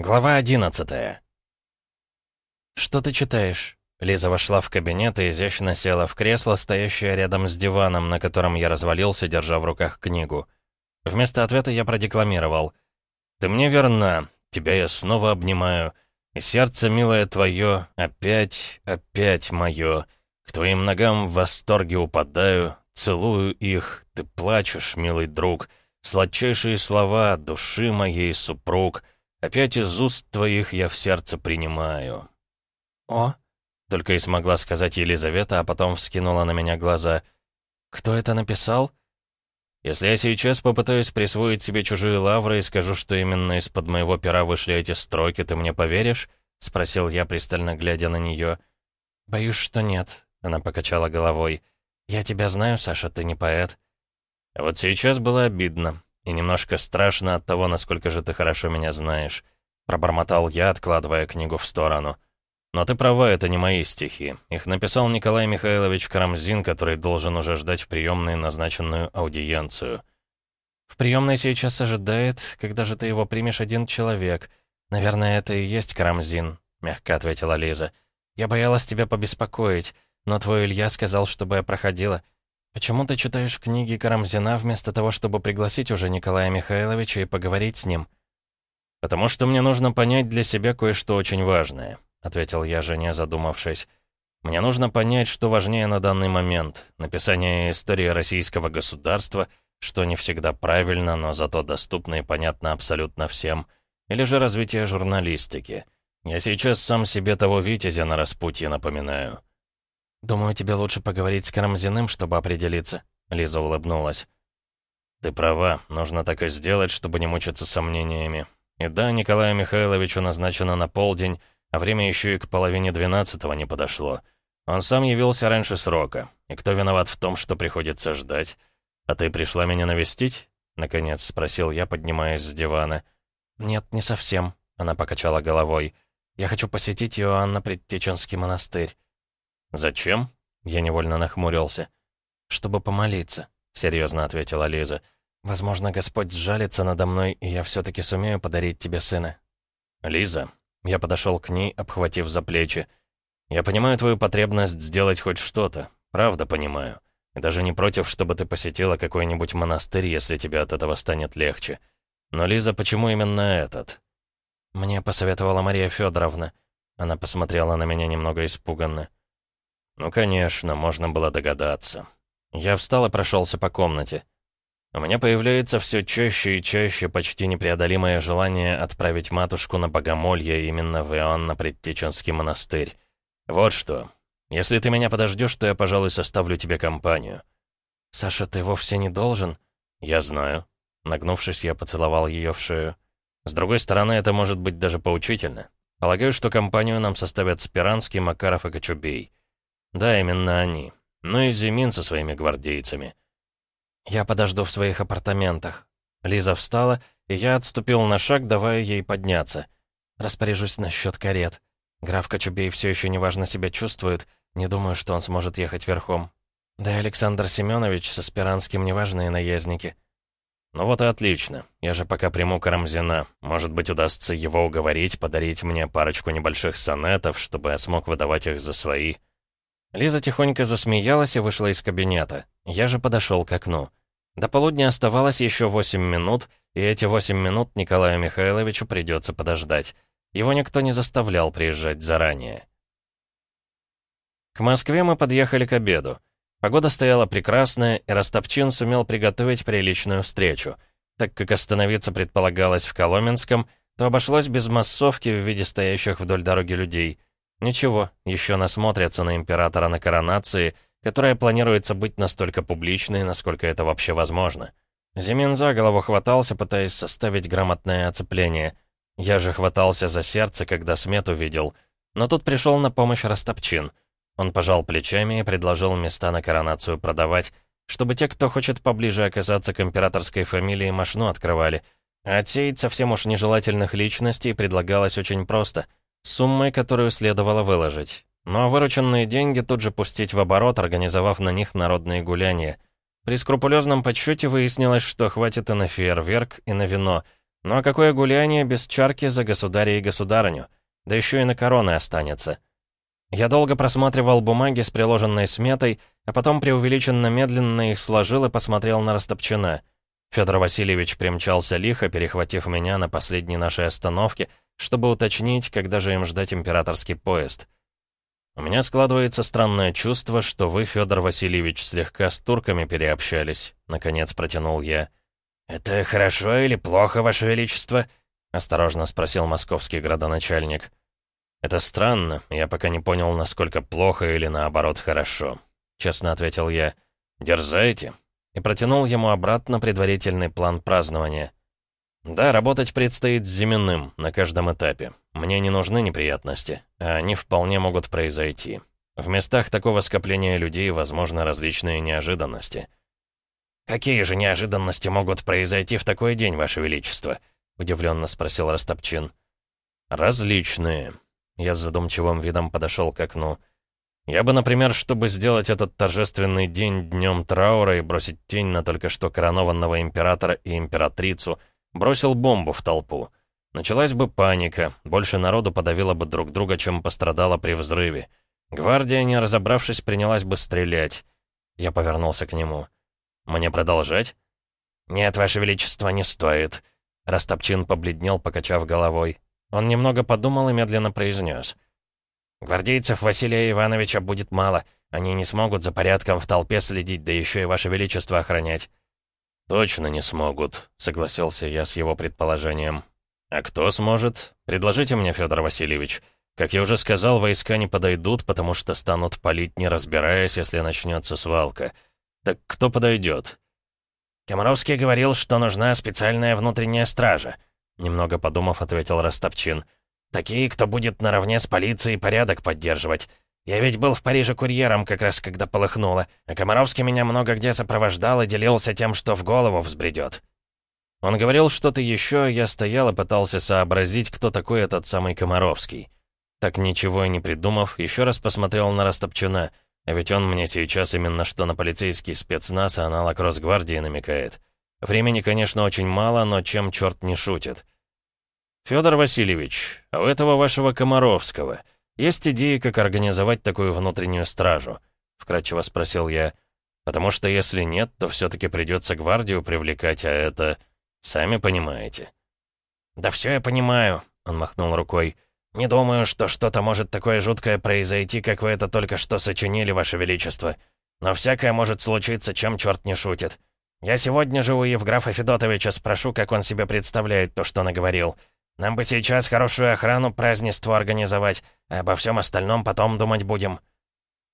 Глава 11 «Что ты читаешь?» Лиза вошла в кабинет и изящно села в кресло, стоящее рядом с диваном, на котором я развалился, держа в руках книгу. Вместо ответа я продекламировал. «Ты мне верна, тебя я снова обнимаю, и сердце, милое твое, опять, опять мое. К твоим ногам в восторге упадаю, целую их, ты плачешь, милый друг, сладчайшие слова души моей супруг — Опять из уст твоих я в сердце принимаю». «О?» — только и смогла сказать Елизавета, а потом вскинула на меня глаза. «Кто это написал?» «Если я сейчас попытаюсь присвоить себе чужие лавры и скажу, что именно из-под моего пера вышли эти строки, ты мне поверишь?» — спросил я, пристально глядя на нее. «Боюсь, что нет», — она покачала головой. «Я тебя знаю, Саша, ты не поэт». вот сейчас было обидно. И немножко страшно от того, насколько же ты хорошо меня знаешь. Пробормотал я, откладывая книгу в сторону. Но ты права, это не мои стихи. Их написал Николай Михайлович Карамзин, который должен уже ждать в приемной назначенную аудиенцию. В приемной сейчас ожидает, когда же ты его примешь один человек. Наверное, это и есть Карамзин, мягко ответила Лиза. Я боялась тебя побеспокоить, но твой Илья сказал, чтобы я проходила. «Почему ты читаешь книги Карамзина вместо того, чтобы пригласить уже Николая Михайловича и поговорить с ним?» «Потому что мне нужно понять для себя кое-что очень важное», — ответил я жене, задумавшись. «Мне нужно понять, что важнее на данный момент. Написание истории российского государства, что не всегда правильно, но зато доступно и понятно абсолютно всем, или же развитие журналистики. Я сейчас сам себе того Витязя на распутье напоминаю». «Думаю, тебе лучше поговорить с Карамзиным, чтобы определиться», — Лиза улыбнулась. «Ты права, нужно так и сделать, чтобы не мучиться сомнениями. И да, Николаю Михайловичу назначено на полдень, а время еще и к половине двенадцатого не подошло. Он сам явился раньше срока. И кто виноват в том, что приходится ждать? А ты пришла меня навестить?» Наконец спросил я, поднимаясь с дивана. «Нет, не совсем», — она покачала головой. «Я хочу посетить Иоанна Предтеченский монастырь». «Зачем?» — я невольно нахмурился. «Чтобы помолиться», — серьезно ответила Лиза. «Возможно, Господь сжалится надо мной, и я все-таки сумею подарить тебе сына». «Лиза», — я подошел к ней, обхватив за плечи. «Я понимаю твою потребность сделать хоть что-то. Правда понимаю. И даже не против, чтобы ты посетила какой-нибудь монастырь, если тебе от этого станет легче. Но, Лиза, почему именно этот?» «Мне посоветовала Мария Федоровна. Она посмотрела на меня немного испуганно. Ну, конечно, можно было догадаться. Я встал и прошелся по комнате. У меня появляется все чаще и чаще почти непреодолимое желание отправить матушку на богомолье именно в Иоанно-Предтеченский монастырь. Вот что. Если ты меня подождешь, то я, пожалуй, составлю тебе компанию. «Саша, ты вовсе не должен?» «Я знаю». Нагнувшись, я поцеловал ее в шею. С другой стороны, это может быть даже поучительно. Полагаю, что компанию нам составят Спиранский, Макаров и Кочубей. Да, именно они. Ну и Зимин со своими гвардейцами. Я подожду в своих апартаментах. Лиза встала, и я отступил на шаг, давая ей подняться. Распоряжусь насчет карет. Граф Кочубей все еще неважно себя чувствует. Не думаю, что он сможет ехать верхом. Да и Александр Семенович со Спиранским неважные наездники. Ну вот и отлично. Я же пока приму Карамзина. Может быть, удастся его уговорить, подарить мне парочку небольших сонетов, чтобы я смог выдавать их за свои. Лиза тихонько засмеялась и вышла из кабинета. Я же подошел к окну. До полудня оставалось еще восемь минут, и эти восемь минут Николаю Михайловичу придется подождать. Его никто не заставлял приезжать заранее. К Москве мы подъехали к обеду. Погода стояла прекрасная, и Растопчин сумел приготовить приличную встречу. Так как остановиться предполагалось в Коломенском, то обошлось без массовки в виде стоящих вдоль дороги людей — Ничего, еще насмотрятся на императора на коронации, которая планируется быть настолько публичной, насколько это вообще возможно. Зимин за голову хватался, пытаясь составить грамотное оцепление. Я же хватался за сердце, когда смет увидел. Но тут пришел на помощь Растопчин. Он пожал плечами и предложил места на коронацию продавать, чтобы те, кто хочет поближе оказаться к императорской фамилии, машину открывали. А отсеять совсем уж нежелательных личностей предлагалось очень просто — суммой, которую следовало выложить. Ну а вырученные деньги тут же пустить в оборот, организовав на них народные гуляния. При скрупулезном подсчете выяснилось, что хватит и на фейерверк, и на вино, Ну а какое гуляние без чарки за государя и государыню? Да еще и на короны останется. Я долго просматривал бумаги с приложенной сметой, а потом преувеличенно медленно их сложил и посмотрел на Растопчина. Федор Васильевич примчался лихо, перехватив меня на последней нашей остановке, чтобы уточнить, когда же им ждать императорский поезд. У меня складывается странное чувство, что вы, Федор Васильевич, слегка с турками переобщались, наконец протянул я. «Это хорошо или плохо, Ваше Величество?» — осторожно спросил московский градоначальник. «Это странно, я пока не понял, насколько плохо или наоборот хорошо», — честно ответил я. «Дерзайте?» И протянул ему обратно предварительный план празднования. «Да, работать предстоит с Зименным на каждом этапе. Мне не нужны неприятности, а они вполне могут произойти. В местах такого скопления людей возможны различные неожиданности». «Какие же неожиданности могут произойти в такой день, Ваше Величество?» — удивленно спросил Растопчин. «Различные». Я с задумчивым видом подошел к окну. Я бы, например, чтобы сделать этот торжественный день днем траура и бросить тень на только что коронованного императора и императрицу, бросил бомбу в толпу. Началась бы паника, больше народу подавило бы друг друга, чем пострадало при взрыве. Гвардия, не разобравшись, принялась бы стрелять. Я повернулся к нему. «Мне продолжать?» «Нет, Ваше Величество, не стоит». Растопчин побледнел, покачав головой. Он немного подумал и медленно произнес. «Гвардейцев Василия Ивановича будет мало. Они не смогут за порядком в толпе следить, да еще и Ваше Величество охранять». «Точно не смогут», — согласился я с его предположением. «А кто сможет? Предложите мне, Федор Васильевич. Как я уже сказал, войска не подойдут, потому что станут палить, не разбираясь, если начнется свалка. «Так кто подойдет?» «Комаровский говорил, что нужна специальная внутренняя стража», немного подумав, ответил Растопчин. «Такие, кто будет наравне с полицией порядок поддерживать. Я ведь был в Париже курьером, как раз когда полыхнуло, а Комаровский меня много где сопровождал и делился тем, что в голову взбредет». Он говорил что-то еще, я стоял и пытался сообразить, кто такой этот самый Комаровский. Так ничего и не придумав, еще раз посмотрел на Растопчина — а ведь он мне сейчас именно что на полицейский спецназ, а аналог Росгвардии намекает. Времени, конечно, очень мало, но чем черт не шутит. Федор Васильевич, а у этого вашего Комаровского есть идеи, как организовать такую внутреннюю стражу? Вкратчиво спросил я. Потому что если нет, то все-таки придется гвардию привлекать, а это... Сами понимаете. «Да все я понимаю», — он махнул рукой. «Не думаю, что что-то может такое жуткое произойти, как вы это только что сочинили, Ваше Величество. Но всякое может случиться, чем черт не шутит. Я сегодня же у Евграфа Федотовича спрошу, как он себе представляет то, что наговорил. Нам бы сейчас хорошую охрану празднеству организовать, а обо всем остальном потом думать будем».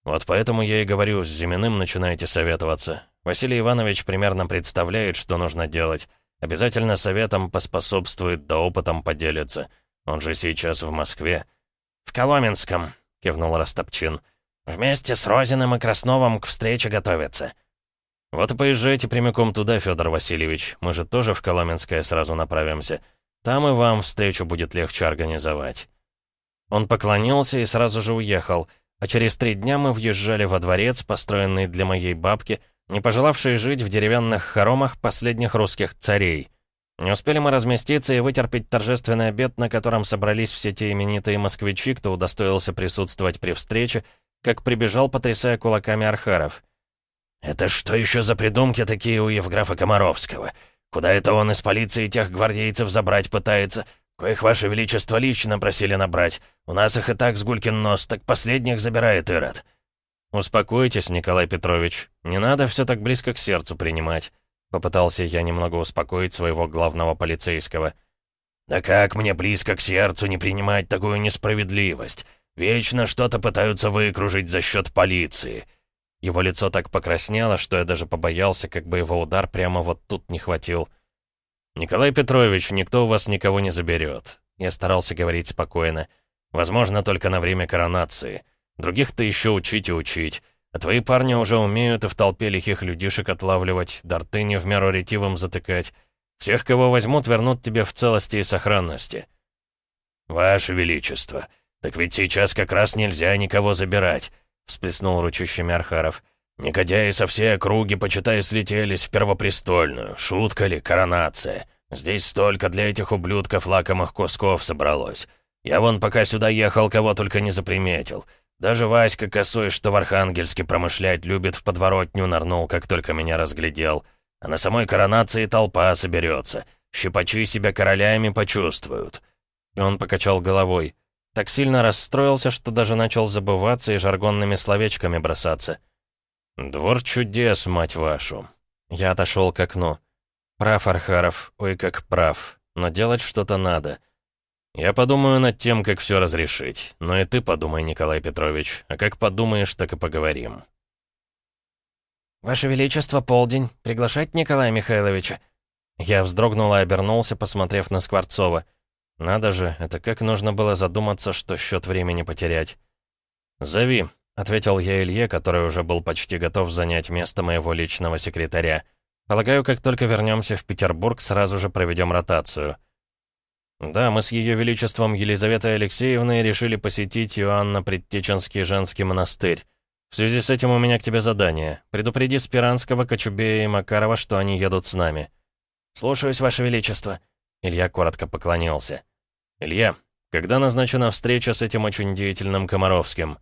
«Вот поэтому я и говорю, с Зиминым начинаете советоваться. Василий Иванович примерно представляет, что нужно делать. Обязательно советом поспособствует, да опытом поделится». Он же сейчас в Москве». «В Коломенском», — кивнул Растопчин. «Вместе с Розиным и Красновым к встрече готовятся». «Вот и поезжайте прямиком туда, Федор Васильевич. Мы же тоже в Коломенское сразу направимся. Там и вам встречу будет легче организовать». Он поклонился и сразу же уехал, а через три дня мы въезжали во дворец, построенный для моей бабки, не пожелавшей жить в деревянных хоромах последних русских царей. Не успели мы разместиться и вытерпеть торжественный обед, на котором собрались все те именитые москвичи, кто удостоился присутствовать при встрече, как прибежал, потрясая кулаками Архаров. «Это что еще за придумки такие у Евграфа Комаровского? Куда это он из полиции тех гвардейцев забрать пытается? Коих, Ваше Величество, лично просили набрать. У нас их и так сгулькин нос, так последних забирает Ирод». «Успокойтесь, Николай Петрович. Не надо все так близко к сердцу принимать». Попытался я немного успокоить своего главного полицейского. «Да как мне близко к сердцу не принимать такую несправедливость? Вечно что-то пытаются выкружить за счет полиции». Его лицо так покраснело, что я даже побоялся, как бы его удар прямо вот тут не хватил. «Николай Петрович, никто у вас никого не заберет». Я старался говорить спокойно. «Возможно, только на время коронации. Других-то еще учить и учить. А твои парни уже умеют и в толпе лихих людишек отлавливать, дарты не в меру ретивым затыкать. Всех, кого возьмут, вернут тебе в целости и сохранности». «Ваше Величество, так ведь сейчас как раз нельзя никого забирать», — всплеснул ручищами Архаров. «Негодяи со всей округи, почитай, слетелись в Первопрестольную. Шутка ли, коронация? Здесь столько для этих ублюдков лакомых кусков собралось. Я вон пока сюда ехал, кого только не заприметил. Даже Васька Косой, что в Архангельске промышлять любит, в подворотню нырнул, как только меня разглядел. А на самой коронации толпа соберется. Щипачи себя королями почувствуют». И он покачал головой. Так сильно расстроился, что даже начал забываться и жаргонными словечками бросаться. «Двор чудес, мать вашу!» Я отошел к окну. «Прав, Архаров, ой, как прав. Но делать что-то надо. Я подумаю над тем, как все разрешить. Но и ты подумай, Николай Петрович. А как подумаешь, так и поговорим». «Ваше Величество, полдень. Приглашать Николая Михайловича?» Я вздрогнул и обернулся, посмотрев на Скворцова. Надо же, это как нужно было задуматься, что счет времени потерять. «Зови», — ответил я Илье, который уже был почти готов занять место моего личного секретаря. «Полагаю, как только вернемся в Петербург, сразу же проведем ротацию». «Да, мы с Ее Величеством Елизаветой Алексеевной решили посетить Иоанна-Предтеченский женский монастырь. В связи с этим у меня к тебе задание. Предупреди Спиранского, Кочубея и Макарова, что они едут с нами». «Слушаюсь, Ваше Величество». Илья коротко поклонился. «Илья, когда назначена встреча с этим очень деятельным Комаровским?»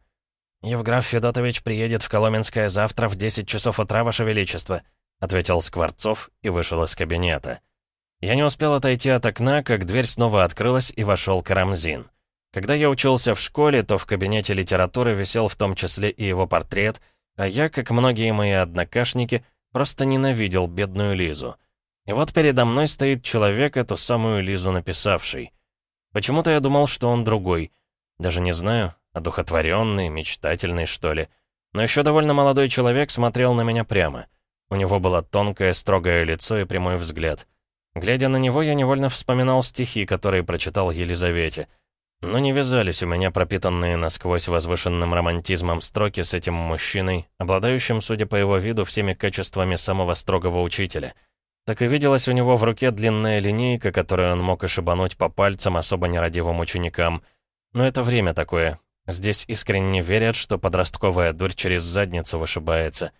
«Евграф Федотович приедет в Коломенское завтра в 10 часов утра, Ваше Величество», ответил Скворцов и вышел из кабинета. Я не успел отойти от окна, как дверь снова открылась и вошел Карамзин. Когда я учился в школе, то в кабинете литературы висел в том числе и его портрет, а я, как многие мои однокашники, просто ненавидел бедную Лизу. И вот передо мной стоит человек, эту самую Лизу написавший. Почему-то я думал, что он другой. Даже не знаю, одухотворенный, мечтательный, что ли. Но еще довольно молодой человек смотрел на меня прямо. У него было тонкое, строгое лицо и прямой взгляд. Глядя на него, я невольно вспоминал стихи, которые прочитал Елизавете. Но не вязались у меня пропитанные насквозь возвышенным романтизмом строки с этим мужчиной, обладающим, судя по его виду, всеми качествами самого строгого учителя — так и виделась у него в руке длинная линейка, которую он мог ошибануть по пальцам особо нерадивым ученикам. Но это время такое. Здесь искренне верят, что подростковая дурь через задницу вышибается.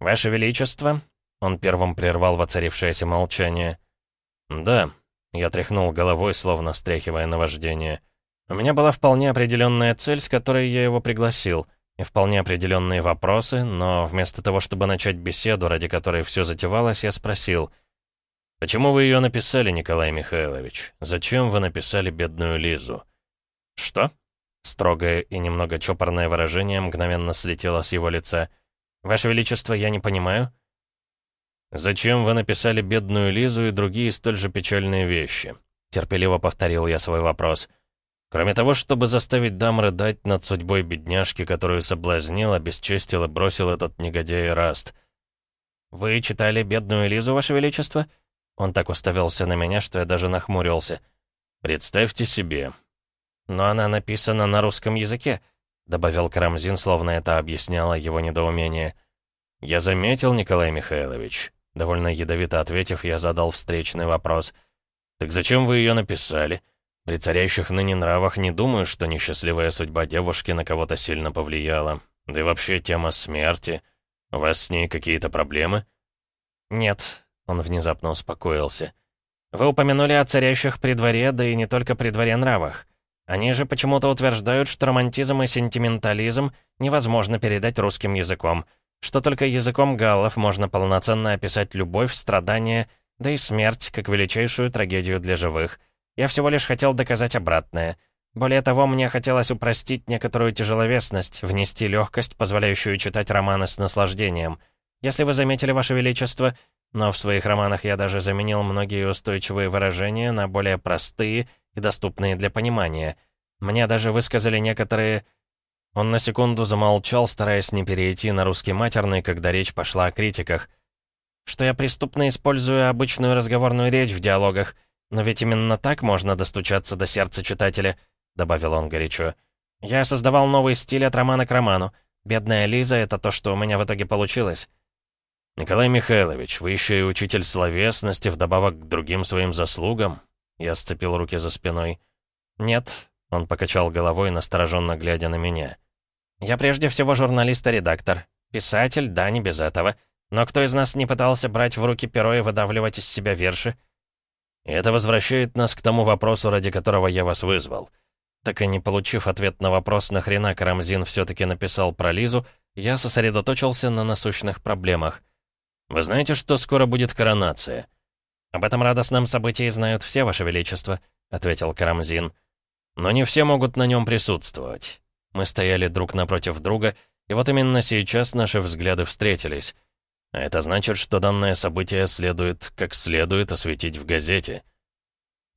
«Ваше Величество?» Он первым прервал воцарившееся молчание. «Да», — я тряхнул головой, словно стряхивая наваждение. «У меня была вполне определенная цель, с которой я его пригласил — и вполне определенные вопросы, но вместо того, чтобы начать беседу, ради которой все затевалось, я спросил, «Почему вы ее написали, Николай Михайлович? Зачем вы написали бедную Лизу?» «Что?» Строгое и немного чопорное выражение мгновенно слетело с его лица. «Ваше Величество, я не понимаю». «Зачем вы написали бедную Лизу и другие столь же печальные вещи?» Терпеливо повторил я свой вопрос. «Вопрос». Кроме того, чтобы заставить дам рыдать над судьбой бедняжки, которую соблазнил, обесчестил и бросил этот негодяй Раст. «Вы читали «Бедную Лизу», Ваше Величество?» Он так уставился на меня, что я даже нахмурился. «Представьте себе». «Но она написана на русском языке», — добавил Карамзин, словно это объясняло его недоумение. «Я заметил, Николай Михайлович». Довольно ядовито ответив, я задал встречный вопрос. «Так зачем вы ее написали?» При царящих ныне нравах не думаю, что несчастливая судьба девушки на кого-то сильно повлияла. Да и вообще тема смерти. У вас с ней какие-то проблемы? Нет, он внезапно успокоился. Вы упомянули о царящих при дворе, да и не только при дворе нравах. Они же почему-то утверждают, что романтизм и сентиментализм невозможно передать русским языком, что только языком галлов можно полноценно описать любовь, страдания, да и смерть как величайшую трагедию для живых — я всего лишь хотел доказать обратное. Более того, мне хотелось упростить некоторую тяжеловесность, внести легкость, позволяющую читать романы с наслаждением. Если вы заметили, Ваше Величество, но в своих романах я даже заменил многие устойчивые выражения на более простые и доступные для понимания. Мне даже высказали некоторые... Он на секунду замолчал, стараясь не перейти на русский матерный, когда речь пошла о критиках. Что я преступно использую обычную разговорную речь в диалогах — «Но ведь именно так можно достучаться до сердца читателя», — добавил он горячо. «Я создавал новый стиль от романа к роману. Бедная Лиза — это то, что у меня в итоге получилось». «Николай Михайлович, вы еще и учитель словесности, вдобавок к другим своим заслугам?» Я сцепил руки за спиной. «Нет», — он покачал головой, настороженно глядя на меня. «Я прежде всего журналист и редактор. Писатель, да, не без этого. Но кто из нас не пытался брать в руки перо и выдавливать из себя верши?» Это возвращает нас к тому вопросу, ради которого я вас вызвал. Так и не получив ответ на вопрос, нахрена Карамзин все-таки написал про Лизу, я сосредоточился на насущных проблемах. Вы знаете, что скоро будет коронация? Об этом радостном событии знают все, Ваше Величество, ответил Карамзин. Но не все могут на нем присутствовать. Мы стояли друг напротив друга, и вот именно сейчас наши взгляды встретились. А это значит, что данное событие следует, как следует, осветить в газете.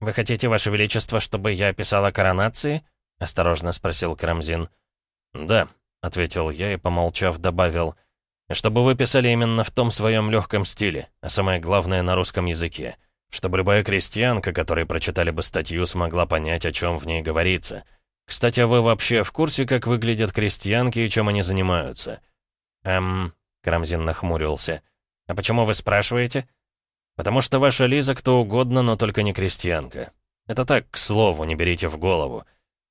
«Вы хотите, Ваше Величество, чтобы я описала коронации?» — осторожно спросил Карамзин. «Да», — ответил я и, помолчав, добавил, «чтобы вы писали именно в том своем легком стиле, а самое главное — на русском языке, чтобы любая крестьянка, которая прочитали бы статью, смогла понять, о чем в ней говорится. Кстати, а вы вообще в курсе, как выглядят крестьянки и чем они занимаются?» «Эм...» — Карамзин нахмурился. «А почему вы спрашиваете?» «Потому что ваша Лиза кто угодно, но только не крестьянка. Это так, к слову, не берите в голову.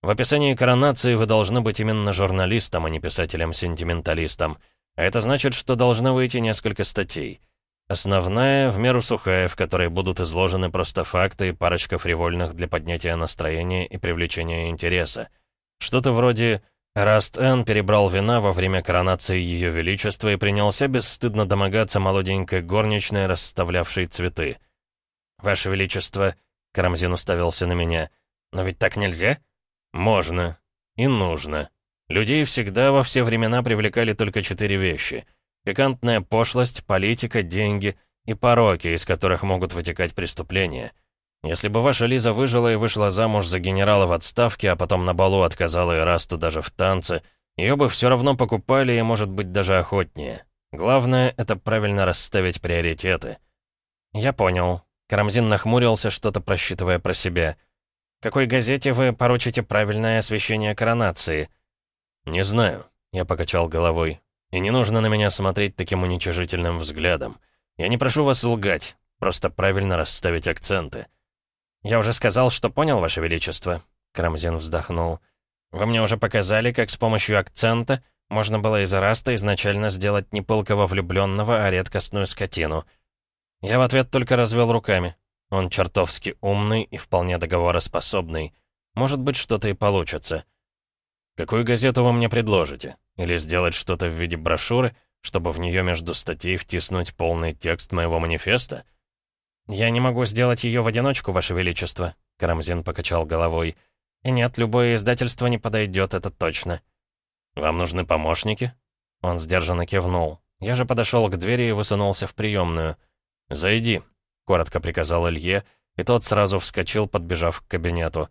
В описании коронации вы должны быть именно журналистом, а не писателем-сентименталистом. А это значит, что должно выйти несколько статей. Основная, в меру сухая, в которой будут изложены просто факты и парочка фривольных для поднятия настроения и привлечения интереса. Что-то вроде «Раст Н перебрал вина во время коронации Ее Величества и принялся бесстыдно домогаться молоденькой горничной, расставлявшей цветы». «Ваше Величество», — Карамзин уставился на меня, — «но ведь так нельзя?» «Можно. И нужно. Людей всегда во все времена привлекали только четыре вещи — Пикантная пошлость, политика, деньги и пороки, из которых могут вытекать преступления. Если бы ваша Лиза выжила и вышла замуж за генерала в отставке, а потом на балу отказала Ирасту даже в танце, ее бы все равно покупали и, может быть, даже охотнее. Главное — это правильно расставить приоритеты. Я понял. Карамзин нахмурился, что-то просчитывая про себя. «Какой газете вы поручите правильное освещение коронации?» «Не знаю», — я покачал головой. И не нужно на меня смотреть таким уничижительным взглядом. Я не прошу вас лгать, просто правильно расставить акценты. «Я уже сказал, что понял, Ваше Величество», — Карамзин вздохнул. «Вы мне уже показали, как с помощью акцента можно было из Араста изначально сделать не пылкого влюбленного, а редкостную скотину». Я в ответ только развел руками. Он чертовски умный и вполне договороспособный. Может быть, что-то и получится. «Какую газету вы мне предложите?» Или сделать что-то в виде брошюры, чтобы в нее между статей втиснуть полный текст моего манифеста? «Я не могу сделать ее в одиночку, Ваше Величество», — Карамзин покачал головой. «И нет, любое издательство не подойдет, это точно». «Вам нужны помощники?» Он сдержанно кивнул. Я же подошел к двери и высунулся в приемную. «Зайди», — коротко приказал Илье, и тот сразу вскочил, подбежав к кабинету.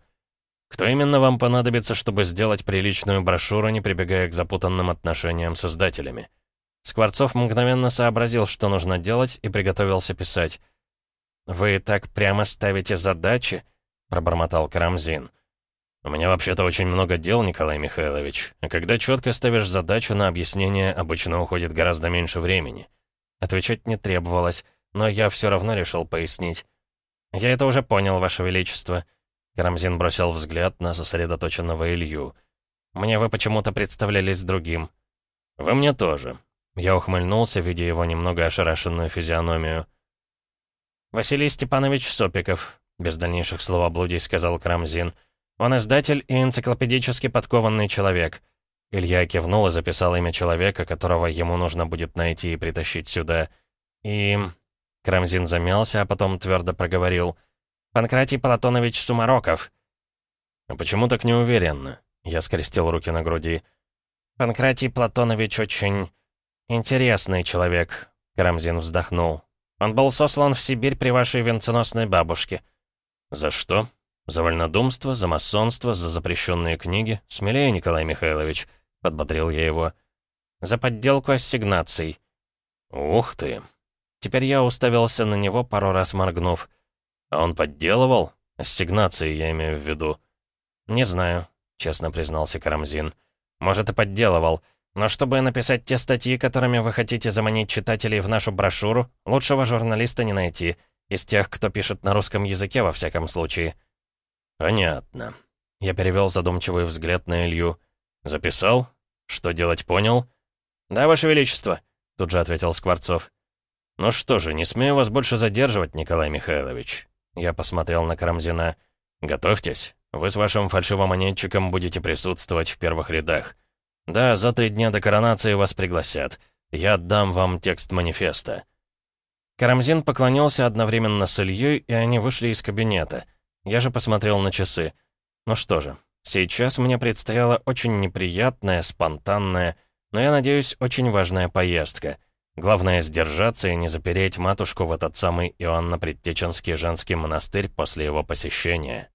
Кто именно вам понадобится, чтобы сделать приличную брошюру, не прибегая к запутанным отношениям с издателями? Скворцов мгновенно сообразил, что нужно делать, и приготовился писать. «Вы так прямо ставите задачи?» — пробормотал Карамзин. «У меня вообще-то очень много дел, Николай Михайлович, а когда четко ставишь задачу, на объяснение обычно уходит гораздо меньше времени». Отвечать не требовалось, но я все равно решил пояснить. «Я это уже понял, Ваше Величество. Карамзин бросил взгляд на сосредоточенного Илью. «Мне вы почему-то представлялись другим». «Вы мне тоже». Я ухмыльнулся, видя его немного ошарашенную физиономию. «Василий Степанович Сопиков», — без дальнейших словоблудий сказал Карамзин. «Он издатель и энциклопедически подкованный человек». Илья кивнул и записал имя человека, которого ему нужно будет найти и притащить сюда. И... Карамзин замялся, а потом твердо проговорил — Панкратий Платонович Сумароков». «А почему так неуверенно?» Я скрестил руки на груди. «Панкратий Платонович очень интересный человек», — Карамзин вздохнул. «Он был сослан в Сибирь при вашей венценосной бабушке». «За что? За вольнодумство, за масонство, за запрещенные книги? Смелее, Николай Михайлович», — подбодрил я его. «За подделку ассигнаций». «Ух ты!» Теперь я уставился на него, пару раз моргнув. А он подделывал? Ассигнации, я имею в виду. Не знаю, честно признался Карамзин. Может, и подделывал. Но чтобы написать те статьи, которыми вы хотите заманить читателей в нашу брошюру, лучшего журналиста не найти. Из тех, кто пишет на русском языке, во всяком случае. Понятно. Я перевел задумчивый взгляд на Илью. Записал? Что делать, понял? Да, Ваше Величество, тут же ответил Скворцов. Ну что же, не смею вас больше задерживать, Николай Михайлович. Я посмотрел на Карамзина. «Готовьтесь. Вы с вашим фальшивомонетчиком будете присутствовать в первых рядах. Да, за три дня до коронации вас пригласят. Я отдам вам текст манифеста». Карамзин поклонился одновременно с Ильей, и они вышли из кабинета. Я же посмотрел на часы. Ну что же, сейчас мне предстояла очень неприятная, спонтанная, но, я надеюсь, очень важная поездка. Главное — сдержаться и не запереть матушку в этот самый Иоанно-Предтеченский женский монастырь после его посещения.